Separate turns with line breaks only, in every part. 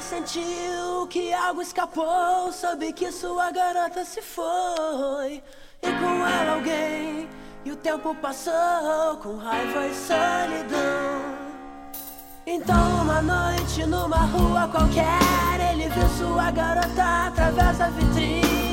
sentiu que algo escapou, soube que sua garota se foi. E com ela alguém, e o tempo passou com raiva e solidão. Então, uma noite numa rua qualquer, ele viu sua garota através da vitrine.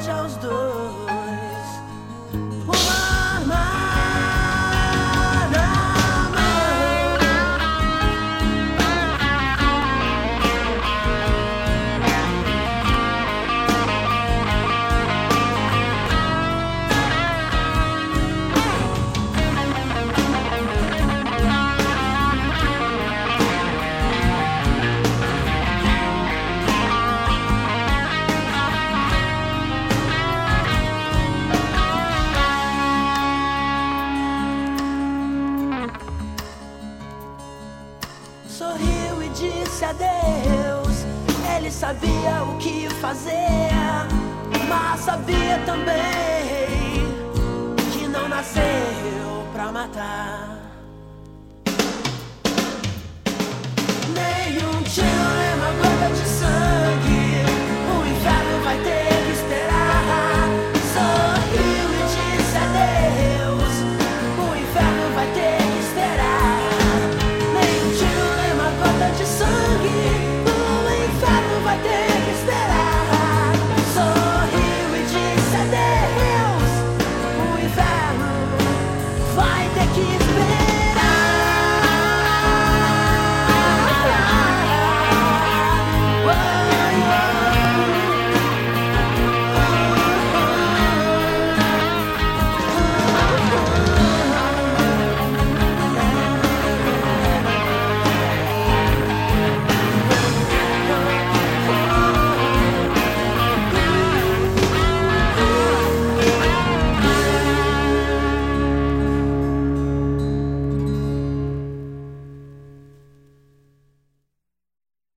chose do. Sorriu e disse adeus. Ele sabia o que fazer, mas sabia também que não nasceu pra matar. Nenhum tiro,